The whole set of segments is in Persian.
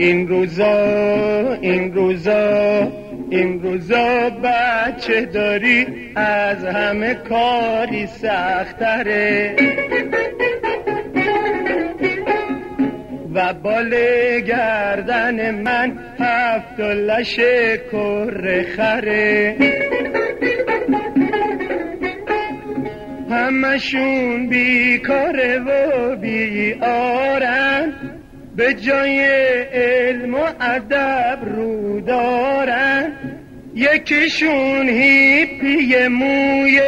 این روزا این روزا این روزا بچه داری از همه کاری سختره. و بال گردن من هفت لش کر خره. همشون بیکاره و بیارن به جای علم و ادب رو دارن. یکیشون هیپی موی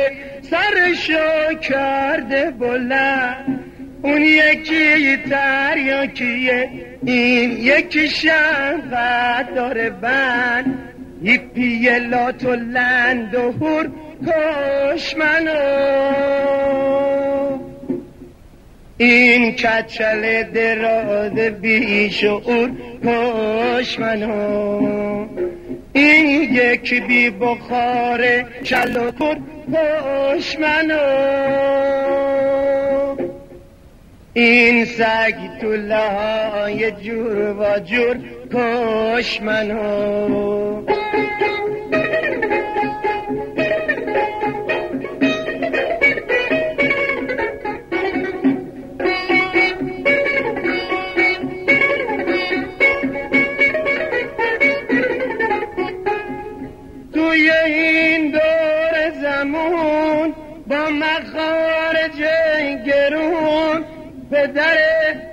سرشو کرده بلند. اون یکی تریاکیه این یکی شنقت داره بند. هیپی لات و لند و هور کش منو این کچل دراز بیشعور کش منو. این یکی بی بخار چل و پر منو. این سگ تو لهای جور و جور کش منو. توی این دور زمون با مخارج گرون پدر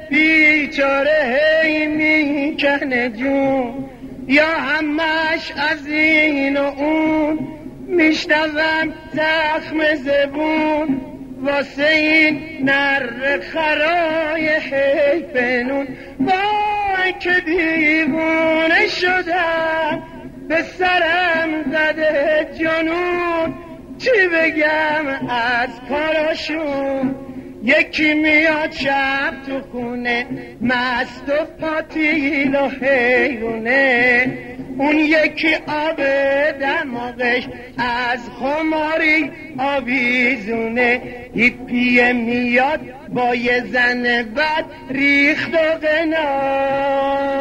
بیچاره هی می‌کنه جون. یا همش از این و اون میشنوم زخم زبون واسه این نر خرای حیفنون وای که دیوونه شدم. به سرم زده جنون. چی بگم؟ از کاراشون. یکی میاد شب تو خونه مست و پاتیل و حیرونه. اون یکی آب دماغش از خماری آویزونه. هیپیه میاد با یه زن بد ریخت و قناس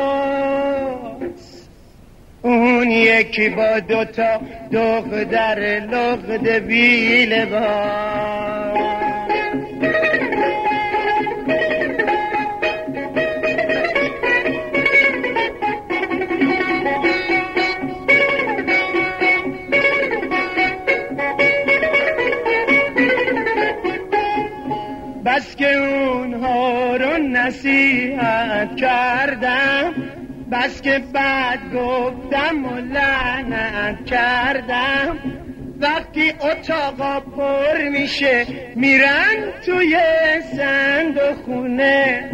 اون یکی با دوتا دختر لغد بی لباس بس که اونها رو نصیحت کردم بس که بد گفتم و لعنت کردم. وقتی اتاقا پر میشه میرن توی سند و خونه.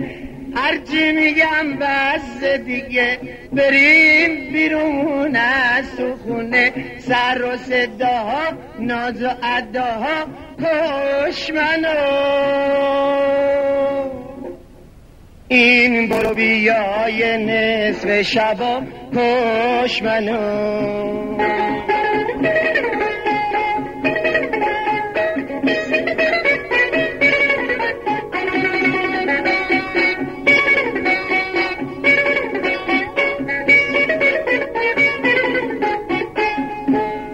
هرچی میگم بس دیگه بریم بیرون از تو خونه. سر و صداها ناز و اداها کش منو. این برو بیای نصف شبا کش منو.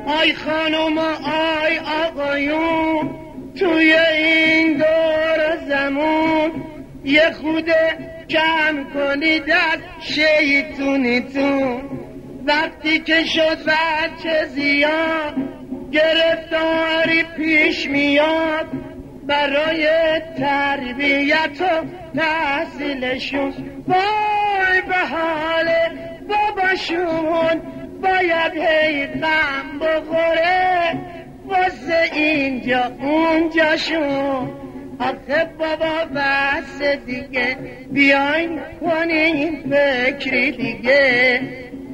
آی خانم و آی آقایون توی این یه خود کم کنید از شیطونیتون وقتی که شد بچه زیاد گرفتاری پیش میاد. برای تربیت و تحصیلشون. وای به حال باباشون باید هی غم بخوره. واسه اینجا اونجاشون. آخه بابا بس دیگه. بیاین کنیم فکری دیگه.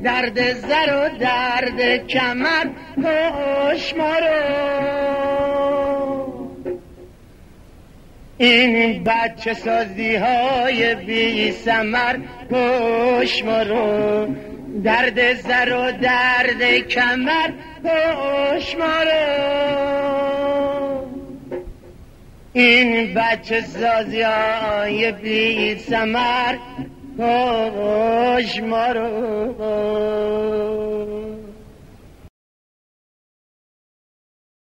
درد زر و درد کمر کش ما این بچه سازی های بی سمر کش ما رو. درد زر و درد کمر کش ما این بچه سازی های بی سمر کش ما رو